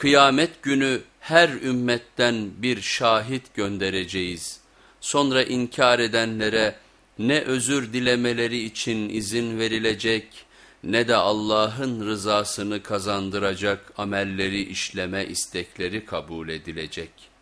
Kıyamet günü her ümmetten bir şahit göndereceğiz. Sonra inkar edenlere ne özür dilemeleri için izin verilecek ne de Allah'ın rızasını kazandıracak amelleri işleme istekleri kabul edilecek.''